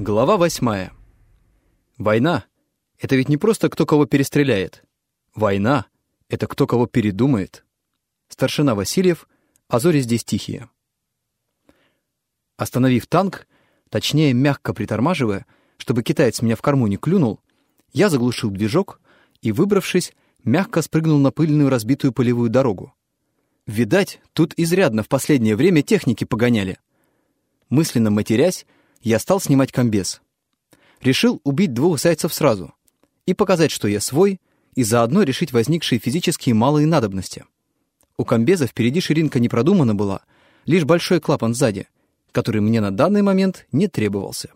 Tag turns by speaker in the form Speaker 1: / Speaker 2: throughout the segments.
Speaker 1: Глава восьмая. Война — это ведь не просто кто кого перестреляет. Война — это кто кого передумает. Старшина Васильев, а зори здесь тихие. Остановив танк, точнее, мягко притормаживая, чтобы китаец меня в корму не клюнул, я заглушил движок и, выбравшись, мягко спрыгнул на пыльную разбитую полевую дорогу. Видать, тут изрядно в последнее время техники погоняли. Мысленно матерясь, я стал снимать комбез. Решил убить двух зайцев сразу и показать, что я свой, и заодно решить возникшие физические малые надобности. У комбеза впереди ширинка не продумана была, лишь большой клапан сзади, который мне на данный момент не требовался.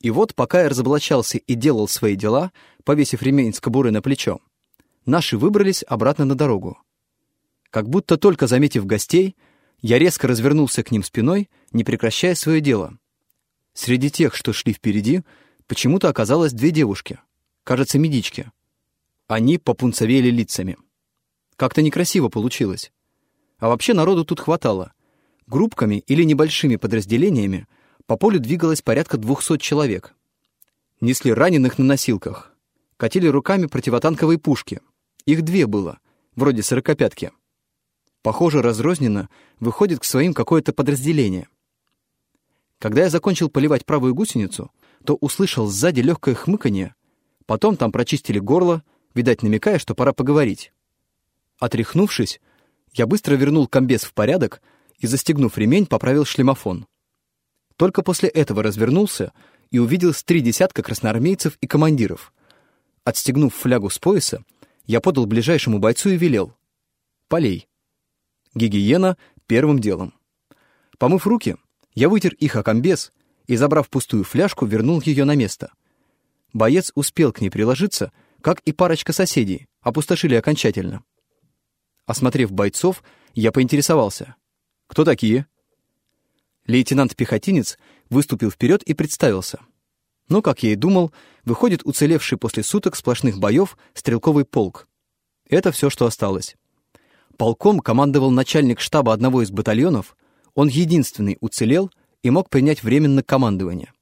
Speaker 1: И вот, пока я разоблачался и делал свои дела, повесив ремень с кобуры на плечо, наши выбрались обратно на дорогу. Как будто только заметив гостей, я резко развернулся к ним спиной, не прекращая свое дело. Среди тех, что шли впереди, почему-то оказалось две девушки, кажется, медички. Они попунцовели лицами. Как-то некрасиво получилось. А вообще народу тут хватало. Группками или небольшими подразделениями по полю двигалось порядка двухсот человек. Несли раненых на носилках. Катили руками противотанковые пушки. Их две было, вроде сорокопятки. Похоже, разрозненно выходит к своим какое-то подразделение. Когда я закончил поливать правую гусеницу, то услышал сзади легкое хмыканье, потом там прочистили горло, видать, намекая, что пора поговорить. Отряхнувшись, я быстро вернул комбез в порядок и, застегнув ремень, поправил шлемофон. Только после этого развернулся и увидел с три десятка красноармейцев и командиров. Отстегнув флягу с пояса, я подал ближайшему бойцу и велел. «Полей». Гигиена первым делом. Помыв руки, я вытер их о комбез и, забрав пустую фляжку, вернул ее на место. Боец успел к ней приложиться, как и парочка соседей, опустошили окончательно. Осмотрев бойцов, я поинтересовался. «Кто такие?» Лейтенант-пехотинец выступил вперед и представился. Но, как я и думал, выходит уцелевший после суток сплошных боев стрелковый полк. Это все, что осталось. Полком командовал начальник штаба одного из батальонов, он единственный уцелел и мог принять временно командование.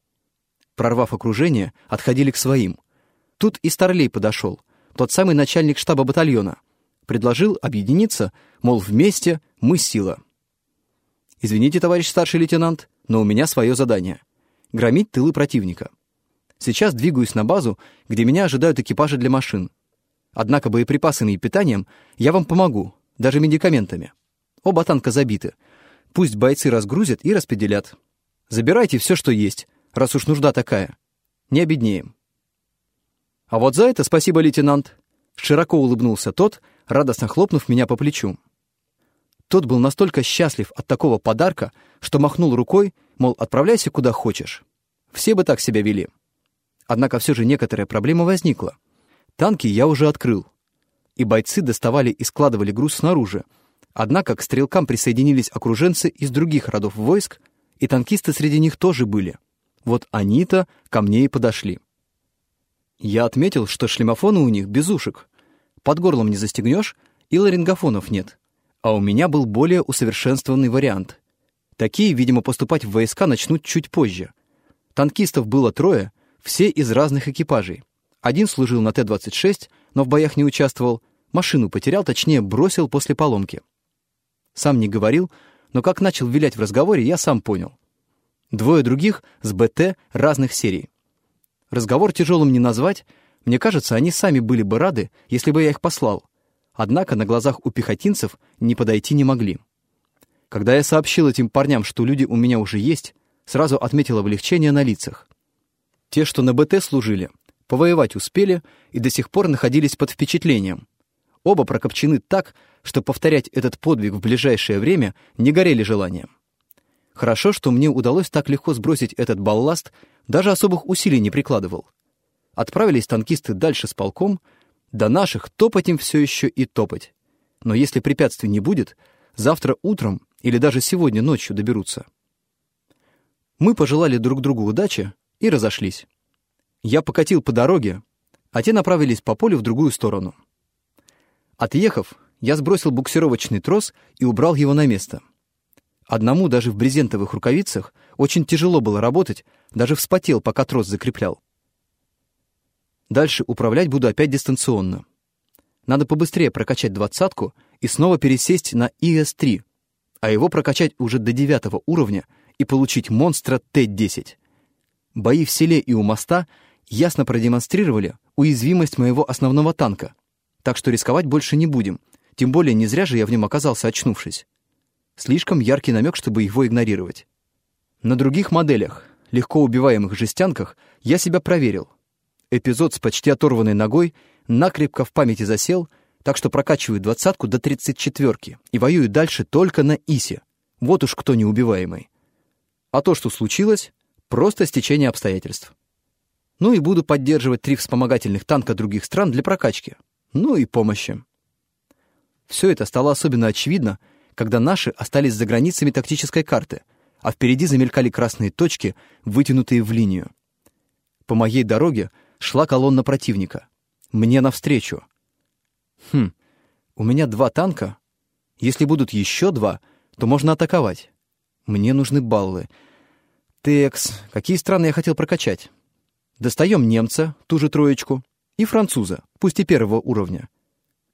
Speaker 1: Прорвав окружение, отходили к своим. Тут и Старлей подошел, тот самый начальник штаба батальона. Предложил объединиться, мол, вместе мы сила. «Извините, товарищ старший лейтенант, но у меня свое задание — громить тылы противника. Сейчас двигаюсь на базу, где меня ожидают экипажи для машин. Однако боеприпасами и питанием я вам помогу, даже медикаментами. Оба танка забиты. Пусть бойцы разгрузят и распределят. Забирайте все, что есть, раз уж нужда такая. Не обеднеем. А вот за это спасибо, лейтенант. Широко улыбнулся тот, радостно хлопнув меня по плечу. Тот был настолько счастлив от такого подарка, что махнул рукой, мол, отправляйся куда хочешь. Все бы так себя вели. Однако все же некоторая проблема возникла. Танки я уже открыл и бойцы доставали и складывали груз снаружи. Однако к стрелкам присоединились окруженцы из других родов войск, и танкисты среди них тоже были. Вот они-то ко мне и подошли. Я отметил, что шлемофоны у них без ушек. Под горлом не застегнешь, и ларингофонов нет. А у меня был более усовершенствованный вариант. Такие, видимо, поступать в войска начнут чуть позже. Танкистов было трое, все из разных экипажей. Один служил на Т-26, но в боях не участвовал, машину потерял, точнее, бросил после поломки. Сам не говорил, но как начал вилять в разговоре, я сам понял. Двое других с БТ разных серий. Разговор тяжелым не назвать, мне кажется, они сами были бы рады, если бы я их послал. Однако на глазах у пехотинцев не подойти не могли. Когда я сообщил этим парням, что люди у меня уже есть, сразу отметил облегчение на лицах. Те, что на БТ служили, Повоевать успели и до сих пор находились под впечатлением. Оба прокопчены так, что повторять этот подвиг в ближайшее время не горели желанием. Хорошо, что мне удалось так легко сбросить этот балласт, даже особых усилий не прикладывал. Отправились танкисты дальше с полком, до наших топать им все еще и топать. Но если препятствий не будет, завтра утром или даже сегодня ночью доберутся. Мы пожелали друг другу удачи и разошлись. Я покатил по дороге, а те направились по полю в другую сторону. Отъехав, я сбросил буксировочный трос и убрал его на место. Одному даже в брезентовых рукавицах очень тяжело было работать, даже вспотел, пока трос закреплял. Дальше управлять буду опять дистанционно. Надо побыстрее прокачать двадцатку и снова пересесть на ИС-3, а его прокачать уже до девятого уровня и получить монстра Т-10. Бои в селе и у моста ясно продемонстрировали уязвимость моего основного танка, так что рисковать больше не будем, тем более не зря же я в нем оказался, очнувшись. Слишком яркий намек, чтобы его игнорировать. На других моделях, легко убиваемых жестянках, я себя проверил. Эпизод с почти оторванной ногой накрепко в памяти засел, так что прокачиваю двадцатку до тридцать четверки и воюю дальше только на Исе. Вот уж кто неубиваемый. А то, что случилось, просто стечение обстоятельств. Ну и буду поддерживать три вспомогательных танка других стран для прокачки. Ну и помощи. Все это стало особенно очевидно, когда наши остались за границами тактической карты, а впереди замелькали красные точки, вытянутые в линию. По моей дороге шла колонна противника. Мне навстречу. Хм, у меня два танка. Если будут еще два, то можно атаковать. Мне нужны баллы. Текс, какие страны я хотел прокачать? Достаем немца, ту же троечку, и француза, пусть и первого уровня.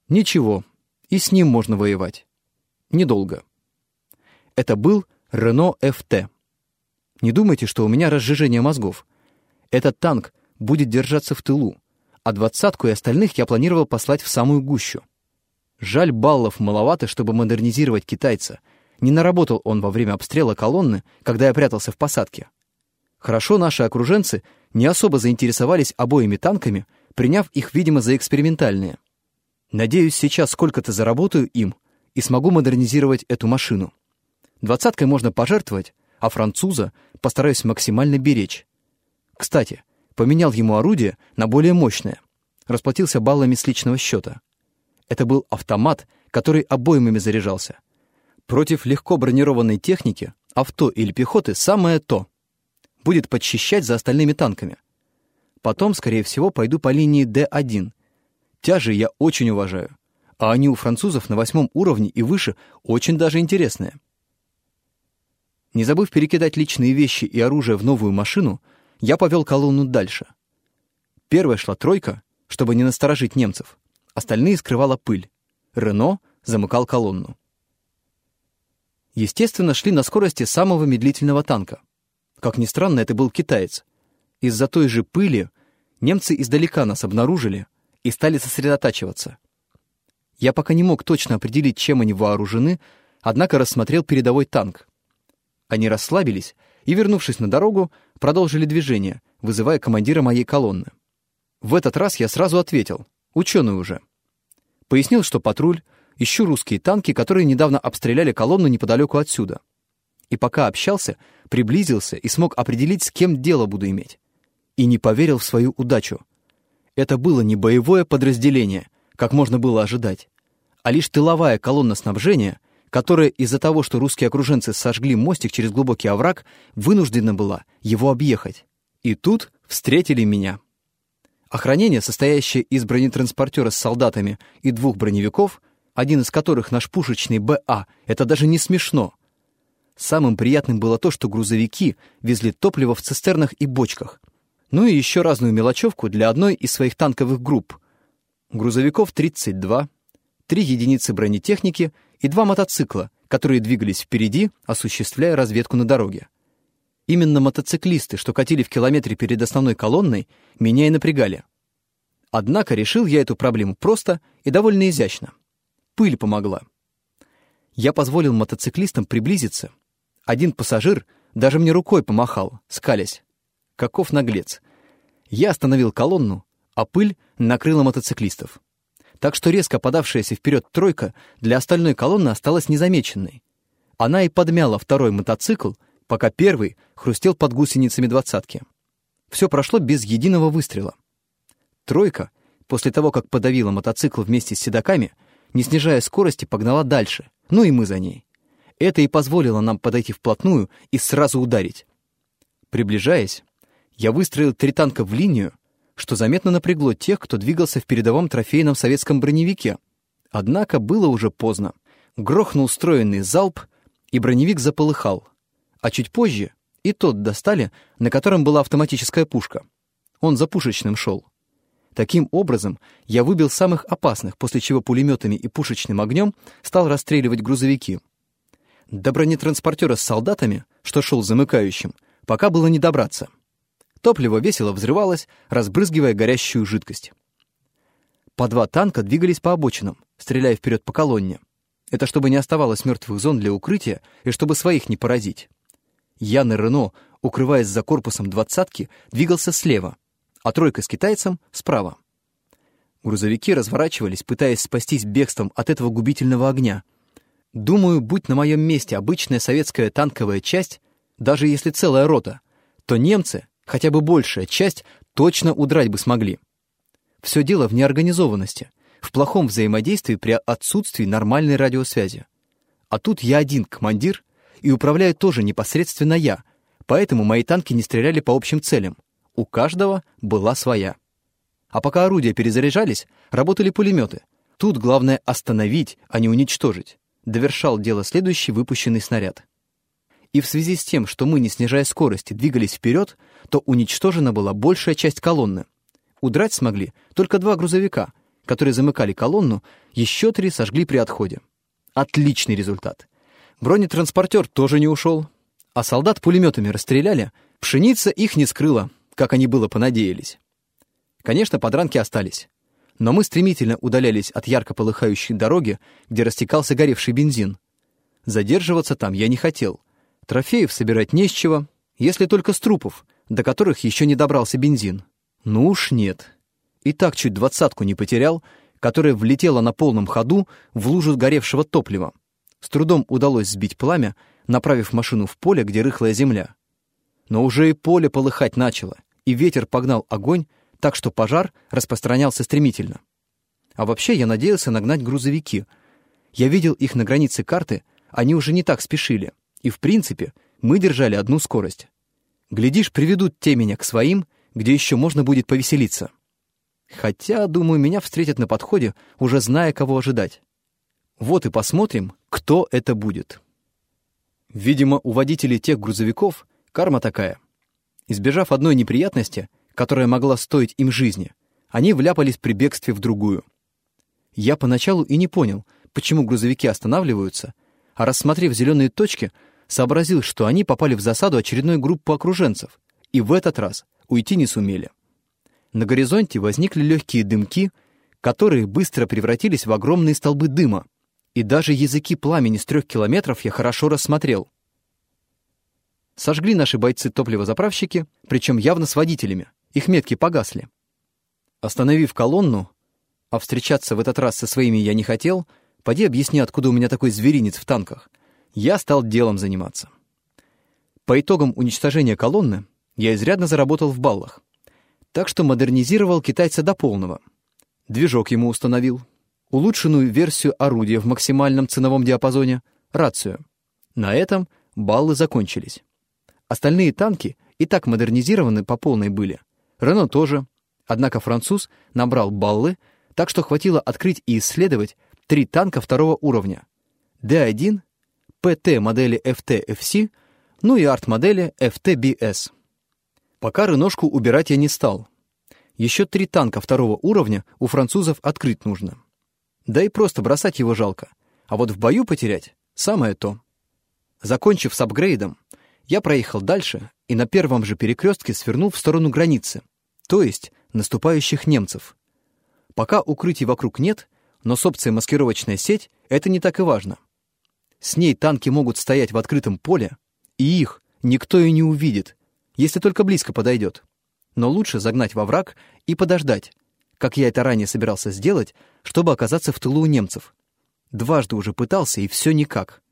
Speaker 1: Ничего, и с ним можно воевать. Недолго. Это был Рено ФТ. Не думайте, что у меня разжижение мозгов. Этот танк будет держаться в тылу, а двадцатку и остальных я планировал послать в самую гущу. Жаль, баллов маловато, чтобы модернизировать китайца. Не наработал он во время обстрела колонны, когда я прятался в посадке. Хорошо наши окруженцы не особо заинтересовались обоими танками, приняв их, видимо, за экспериментальные. Надеюсь, сейчас сколько-то заработаю им и смогу модернизировать эту машину. Двадцаткой можно пожертвовать, а француза постараюсь максимально беречь. Кстати, поменял ему орудие на более мощное. Расплатился баллами с личного счета. Это был автомат, который обоймами заряжался. Против легко бронированной техники, авто или пехоты самое то. Будет подчищать за остальными танками. Потом, скорее всего, пойду по линии D1. Тяжи я очень уважаю. А они у французов на восьмом уровне и выше очень даже интересные. Не забыв перекидать личные вещи и оружие в новую машину, я повел колонну дальше. Первая шла тройка, чтобы не насторожить немцев. Остальные скрывала пыль. Рено замыкал колонну. Естественно, шли на скорости самого медлительного танка. Как ни странно, это был китаец. Из-за той же пыли немцы издалека нас обнаружили и стали сосредотачиваться. Я пока не мог точно определить, чем они вооружены, однако рассмотрел передовой танк. Они расслабились и, вернувшись на дорогу, продолжили движение, вызывая командира моей колонны. В этот раз я сразу ответил, ученый уже. Пояснил, что патруль, ищу русские танки, которые недавно обстреляли колонну неподалеку отсюда. И пока общался, приблизился и смог определить, с кем дело буду иметь. И не поверил в свою удачу. Это было не боевое подразделение, как можно было ожидать, а лишь тыловая колонна снабжения — которая из-за того, что русские окруженцы сожгли мостик через глубокий овраг, вынуждена была его объехать. И тут встретили меня. Охранение, состоящее из бронетранспортера с солдатами и двух броневиков, один из которых наш пушечный БА, это даже не смешно. Самым приятным было то, что грузовики везли топливо в цистернах и бочках. Ну и еще разную мелочевку для одной из своих танковых групп. Грузовиков 32, три единицы бронетехники и два мотоцикла, которые двигались впереди, осуществляя разведку на дороге. Именно мотоциклисты, что катили в километре перед основной колонной, меня и напрягали. Однако решил я эту проблему просто и довольно изящно. Пыль помогла. Я позволил мотоциклистам приблизиться. Один пассажир даже мне рукой помахал, скалясь. Каков наглец. Я остановил колонну, а пыль накрыла мотоциклистов так что резко подавшаяся вперед тройка для остальной колонны осталась незамеченной. Она и подмяла второй мотоцикл, пока первый хрустел под гусеницами двадцатки. Все прошло без единого выстрела. Тройка, после того, как подавила мотоцикл вместе с седаками, не снижая скорости, погнала дальше, ну и мы за ней. Это и позволило нам подойти вплотную и сразу ударить. Приближаясь, я выстроил три танка в линию, что заметно напрягло тех, кто двигался в передовом трофейном советском броневике. Однако было уже поздно. Грохнул устроенный залп, и броневик заполыхал, а чуть позже и тот достали, на котором была автоматическая пушка. Он за пушечным шел. Таким образом, я выбил самых опасных, после чего пулеметами и пушечным огнем стал расстреливать грузовики. До бронетранспортера с солдатами, что шел замыкающим, пока было не добраться. Топливо весело взрывалось, разбрызгивая горящую жидкость. По два танка двигались по обочинам, стреляя вперед по колонне. Это чтобы не оставалось мертвых зон для укрытия и чтобы своих не поразить. Ян и Рено, укрываясь за корпусом двадцатки, двигался слева, а тройка с китайцем — справа. Грузовики разворачивались, пытаясь спастись бегством от этого губительного огня. Думаю, будь на моем месте обычная советская танковая часть, даже если целая рота, то немцы, хотя бы большая часть, точно удрать бы смогли. Все дело в неорганизованности, в плохом взаимодействии при отсутствии нормальной радиосвязи. А тут я один командир, и управляю тоже непосредственно я, поэтому мои танки не стреляли по общим целям. У каждого была своя. А пока орудия перезаряжались, работали пулеметы. Тут главное остановить, а не уничтожить. Довершал дело следующий выпущенный снаряд. И в связи с тем, что мы, не снижая скорости, двигались вперед, то уничтожена была большая часть колонны. Удрать смогли только два грузовика, которые замыкали колонну, еще три сожгли при отходе. Отличный результат. Бронетранспортер тоже не ушел, а солдат пулеметами расстреляли, пшеница их не скрыла, как они было понадеялись. Конечно, подранки остались. Но мы стремительно удалялись от ярко полыхающей дороги, где растекался горевший бензин. Задерживаться там я не хотел. Трофеев собирать не с чего, если только с трупов, до которых еще не добрался бензин. Ну уж нет. И так чуть двадцатку не потерял, которая влетела на полном ходу в лужу горевшего топлива. С трудом удалось сбить пламя, направив машину в поле, где рыхлая земля. Но уже и поле полыхать начало, и ветер погнал огонь, так что пожар распространялся стремительно. А вообще я надеялся нагнать грузовики. Я видел их на границе карты, они уже не так спешили, и, в принципе, мы держали одну скорость. Глядишь, приведут те меня к своим, где еще можно будет повеселиться. Хотя, думаю, меня встретят на подходе, уже зная, кого ожидать. Вот и посмотрим, кто это будет. Видимо, у водителей тех грузовиков карма такая. Избежав одной неприятности, которая могла стоить им жизни, они вляпались при бегстве в другую. Я поначалу и не понял, почему грузовики останавливаются, а рассмотрев зеленые точки, сообразил, что они попали в засаду очередной группы окруженцев, и в этот раз уйти не сумели. На горизонте возникли легкие дымки, которые быстро превратились в огромные столбы дыма, и даже языки пламени с трех километров я хорошо рассмотрел. Сожгли наши бойцы-топливозаправщики, причем явно с водителями. Их метки погасли. Остановив колонну, а встречаться в этот раз со своими я не хотел, поди объясни, откуда у меня такой зверинец в танках, я стал делом заниматься. По итогам уничтожения колонны я изрядно заработал в баллах, так что модернизировал китайца до полного. Движок ему установил, улучшенную версию орудия в максимальном ценовом диапазоне, рацию. На этом баллы закончились. Остальные танки и так модернизированы по полной были. Рено тоже. Однако француз набрал баллы, так что хватило открыть и исследовать три танка второго уровня. Д1, ПТ модели FT-FC, ну и арт-модели FT-BS. Пока Реношку убирать я не стал. Еще три танка второго уровня у французов открыть нужно. Да и просто бросать его жалко. А вот в бою потерять — самое то. Закончив с апгрейдом, я проехал дальше и на первом же перекрестке свернул в сторону границы, то есть наступающих немцев. Пока укрытий вокруг нет, но с опцией маскировочная сеть это не так и важно. С ней танки могут стоять в открытом поле, и их никто и не увидит, если только близко подойдет. Но лучше загнать во враг и подождать, как я это ранее собирался сделать, чтобы оказаться в тылу у немцев. Дважды уже пытался, и все никак.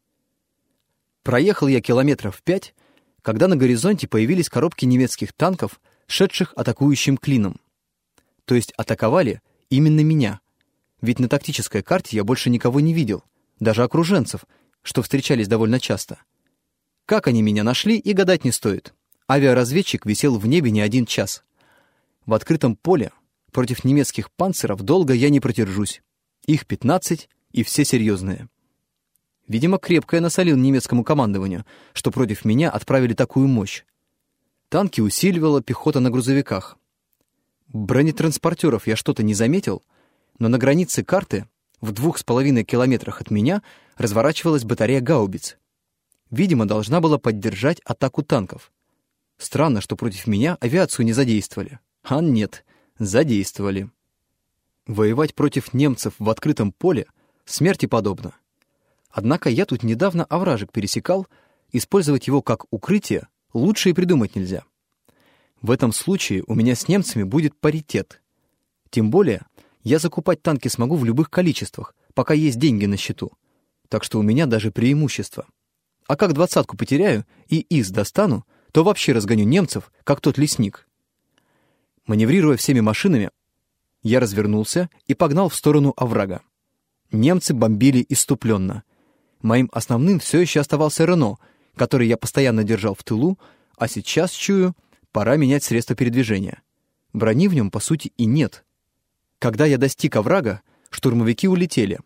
Speaker 1: Проехал я километров пять, когда на горизонте появились коробки немецких танков, шедших атакующим клином. То есть атаковали именно меня. Ведь на тактической карте я больше никого не видел, даже окруженцев, что встречались довольно часто. Как они меня нашли, и гадать не стоит. Авиаразведчик висел в небе не один час. В открытом поле Против немецких панцеров долго я не продержусь. Их 15 и все серьезные. Видимо, крепко я насолил немецкому командованию, что против меня отправили такую мощь. Танки усиливала пехота на грузовиках. Бронетранспортеров я что-то не заметил, но на границе карты, в двух с половиной километрах от меня, разворачивалась батарея гаубиц. Видимо, должна была поддержать атаку танков. Странно, что против меня авиацию не задействовали. А нет, задействовали. Воевать против немцев в открытом поле смерти подобно. Однако я тут недавно овражек пересекал, использовать его как укрытие лучше и придумать нельзя. В этом случае у меня с немцами будет паритет. Тем более, я закупать танки смогу в любых количествах, пока есть деньги на счету. Так что у меня даже преимущество. А как двадцатку потеряю и из достану, то вообще разгоню немцев, как тот лесник. Маневрируя всеми машинами, я развернулся и погнал в сторону оврага. Немцы бомбили иступленно. Моим основным все еще оставался Рено, который я постоянно держал в тылу, а сейчас, чую, пора менять средства передвижения. Брони в нем, по сути, и нет. Когда я достиг оврага, штурмовики улетели.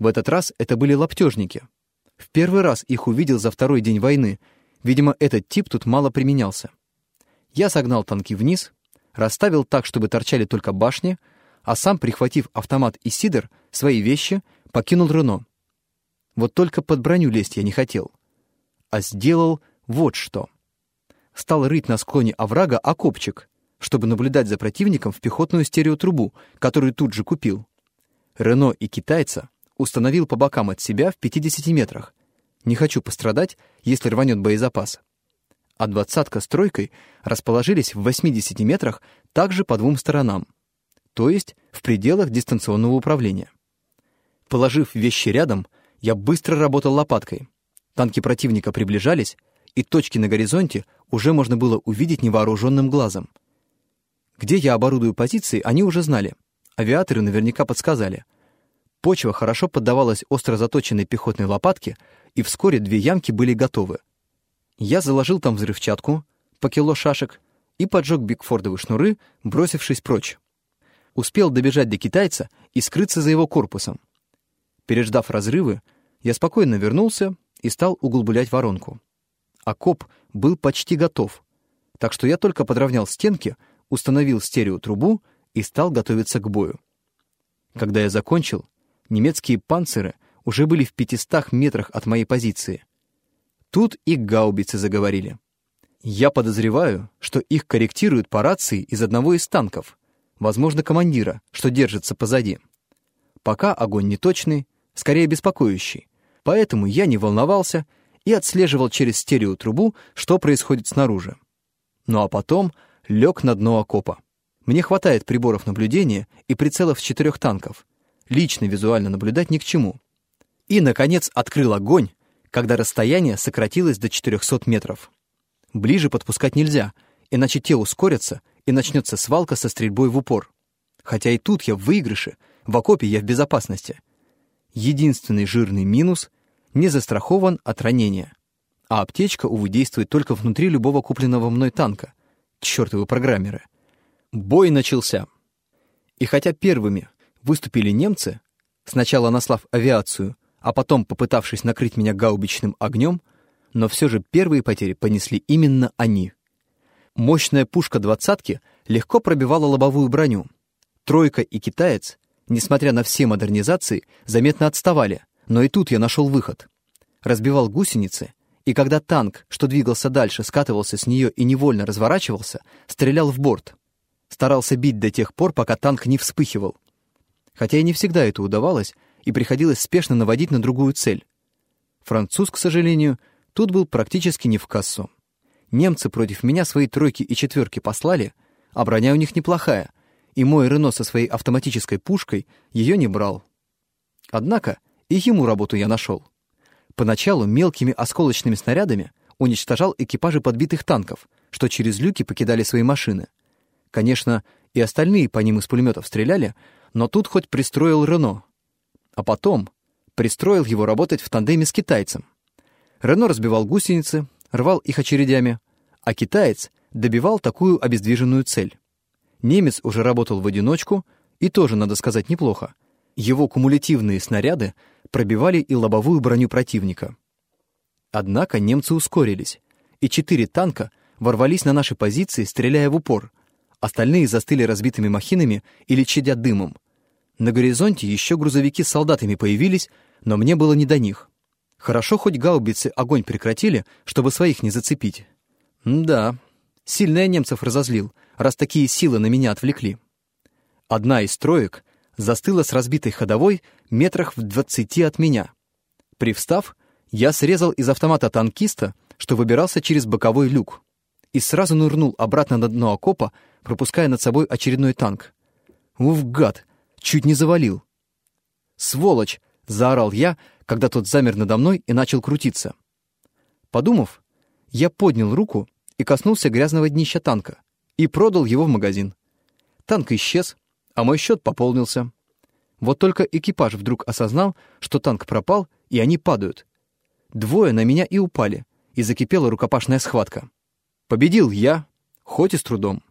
Speaker 1: В этот раз это были лаптежники. В первый раз их увидел за второй день войны. Видимо, этот тип тут мало применялся. Я согнал танки вниз, расставил так, чтобы торчали только башни, а сам, прихватив автомат и сидр, свои вещи, покинул Рено. Вот только под броню лезть я не хотел. А сделал вот что. Стал рыть на склоне оврага окопчик, чтобы наблюдать за противником в пехотную стереотрубу, которую тут же купил. Рено и китайца установил по бокам от себя в 50 метрах. Не хочу пострадать, если рванет боезапас. А двадцатка с тройкой расположились в 80 метрах также по двум сторонам, то есть в пределах дистанционного управления. Положив вещи рядом, я быстро работал лопаткой. Танки противника приближались, и точки на горизонте уже можно было увидеть невооруженным глазом. Где я оборудую позиции, они уже знали. Авиаторы наверняка подсказали. Почва хорошо поддавалась остро заточенной пехотной лопатке, и вскоре две ямки были готовы. Я заложил там взрывчатку, по кило шашек, и поджег бигфордовые шнуры, бросившись прочь. Успел добежать до китайца и скрыться за его корпусом. Переждав разрывы, я спокойно вернулся и стал углублять воронку. Окоп был почти готов, так что я только подровнял стенки, установил стереотрубу и стал готовиться к бою. Когда я закончил, немецкие панциры уже были в 500 метрах от моей позиции. Тут и гаубицы заговорили. Я подозреваю, что их корректируют по рации из одного из танков, возможно, командира, что держится позади. Пока огонь неточный, скорее беспокоящий, Поэтому я не волновался и отслеживал через стереотрубу, что происходит снаружи. Ну а потом лег на дно окопа. Мне хватает приборов наблюдения и прицелов с четырех танков. Лично визуально наблюдать ни к чему. И, наконец, открыл огонь, когда расстояние сократилось до 400 метров. Ближе подпускать нельзя, иначе те ускорятся, и начнется свалка со стрельбой в упор. Хотя и тут я в выигрыше, в окопе я в безопасности. Единственный жирный минус не застрахован от ранения. А аптечка, увы, действует только внутри любого купленного мной танка. Чёртовы программеры. Бой начался. И хотя первыми выступили немцы, сначала наслав авиацию, а потом попытавшись накрыть меня гаубичным огнем, но все же первые потери понесли именно они. Мощная пушка двадцатки легко пробивала лобовую броню. Тройка и китаец, несмотря на все модернизации, заметно отставали, но и тут я нашел выход. Разбивал гусеницы, и когда танк, что двигался дальше, скатывался с нее и невольно разворачивался, стрелял в борт. Старался бить до тех пор, пока танк не вспыхивал. Хотя и не всегда это удавалось, и приходилось спешно наводить на другую цель. Француз, к сожалению, тут был практически не в кассу. Немцы против меня свои тройки и четверки послали, а броня у них неплохая, и мой Рено со своей автоматической пушкой ее не брал. Однако и ему работу я нашел. Поначалу мелкими осколочными снарядами уничтожал экипажи подбитых танков, что через люки покидали свои машины. Конечно, и остальные по ним из пулеметов стреляли, но тут хоть пристроил Рено. А потом пристроил его работать в тандеме с китайцем. Рено разбивал гусеницы, рвал их очередями, а китаец добивал такую обездвиженную цель. Немец уже работал в одиночку, и тоже, надо сказать, неплохо. Его кумулятивные снаряды пробивали и лобовую броню противника. Однако немцы ускорились, и четыре танка ворвались на наши позиции, стреляя в упор. Остальные застыли разбитыми махинами или чадя дымом. На горизонте еще грузовики с солдатами появились, но мне было не до них. Хорошо, хоть гаубицы огонь прекратили, чтобы своих не зацепить. М да, сильно я немцев разозлил, раз такие силы на меня отвлекли. Одна из троек застыла с разбитой ходовой метрах в двадцати от меня. Привстав, я срезал из автомата танкиста, что выбирался через боковой люк, и сразу нырнул обратно на дно окопа, пропуская над собой очередной танк. Уф, гад! Чуть не завалил. «Сволочь!» — заорал я, когда тот замер надо мной и начал крутиться. Подумав, я поднял руку и коснулся грязного днища танка и продал его в магазин. Танк исчез, а мой счет пополнился. Вот только экипаж вдруг осознал, что танк пропал, и они падают. Двое на меня и упали, и закипела рукопашная схватка. Победил я, хоть и с трудом.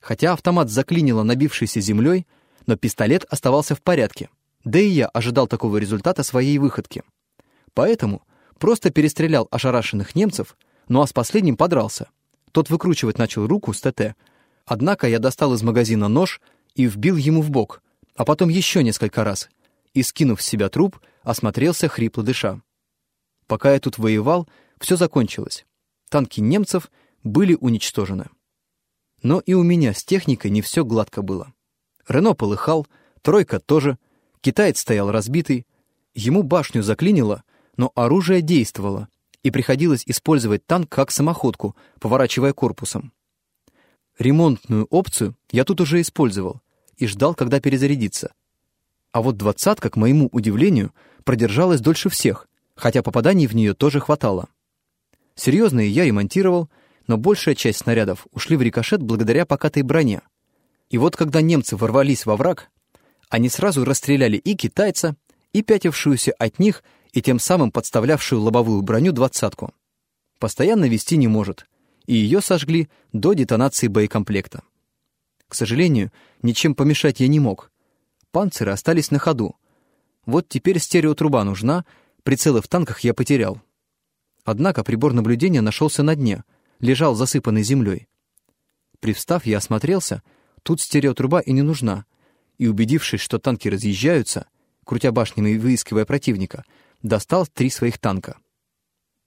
Speaker 1: Хотя автомат заклинило набившейся землей, но пистолет оставался в порядке — да и я ожидал такого результата своей выходки. Поэтому просто перестрелял ошарашенных немцев, ну а с последним подрался. Тот выкручивать начал руку с ТТ. Однако я достал из магазина нож и вбил ему в бок, а потом еще несколько раз. И, скинув с себя труп, осмотрелся хрипло дыша. Пока я тут воевал, все закончилось. Танки немцев были уничтожены. Но и у меня с техникой не все гладко было. Рено полыхал, тройка тоже — Китаец стоял разбитый, ему башню заклинило, но оружие действовало, и приходилось использовать танк как самоходку, поворачивая корпусом. Ремонтную опцию я тут уже использовал и ждал, когда перезарядится. А вот двадцатка, к моему удивлению, продержалась дольше всех, хотя попаданий в нее тоже хватало. Серьезные я ремонтировал, но большая часть снарядов ушли в рикошет благодаря покатой броне. И вот когда немцы ворвались во враг, они сразу расстреляли и китайца, и пятившуюся от них, и тем самым подставлявшую лобовую броню двадцатку. Постоянно вести не может, и ее сожгли до детонации боекомплекта. К сожалению, ничем помешать я не мог. Панциры остались на ходу. Вот теперь стереотруба нужна, прицелы в танках я потерял. Однако прибор наблюдения нашелся на дне, лежал засыпанный землей. Привстав, я осмотрелся, тут стереотруба и не нужна — и, убедившись, что танки разъезжаются, крутя башнями и выискивая противника, достал три своих танка.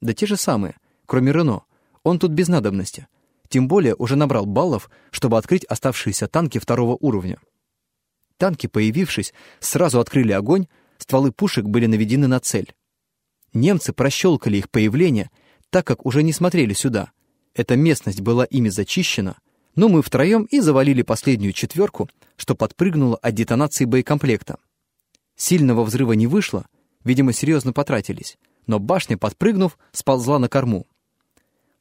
Speaker 1: Да те же самые, кроме Рено. Он тут без надобности. Тем более уже набрал баллов, чтобы открыть оставшиеся танки второго уровня. Танки, появившись, сразу открыли огонь, стволы пушек были наведены на цель. Немцы прощелкали их появление, так как уже не смотрели сюда. Эта местность была ими зачищена — но мы втроем и завалили последнюю четверку, что подпрыгнуло от детонации боекомплекта. Сильного взрыва не вышло, видимо, серьезно потратились, но башня, подпрыгнув, сползла на корму.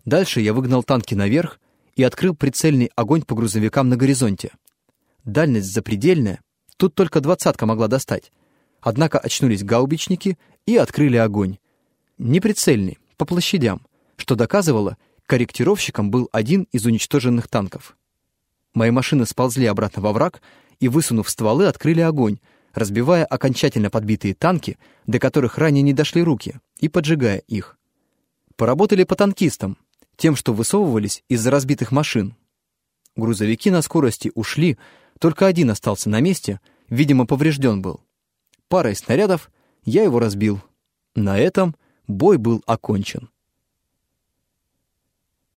Speaker 1: Дальше я выгнал танки наверх и открыл прицельный огонь по грузовикам на горизонте. Дальность запредельная, тут только двадцатка могла достать. Однако очнулись гаубичники и открыли огонь. Неприцельный, по площадям, что доказывало, Корректировщиком был один из уничтоженных танков. Мои машины сползли обратно во враг и, высунув стволы, открыли огонь, разбивая окончательно подбитые танки, до которых ранее не дошли руки, и поджигая их. Поработали по танкистам, тем, что высовывались из-за разбитых машин. Грузовики на скорости ушли, только один остался на месте, видимо, поврежден был. Парой снарядов я его разбил. На этом бой был окончен.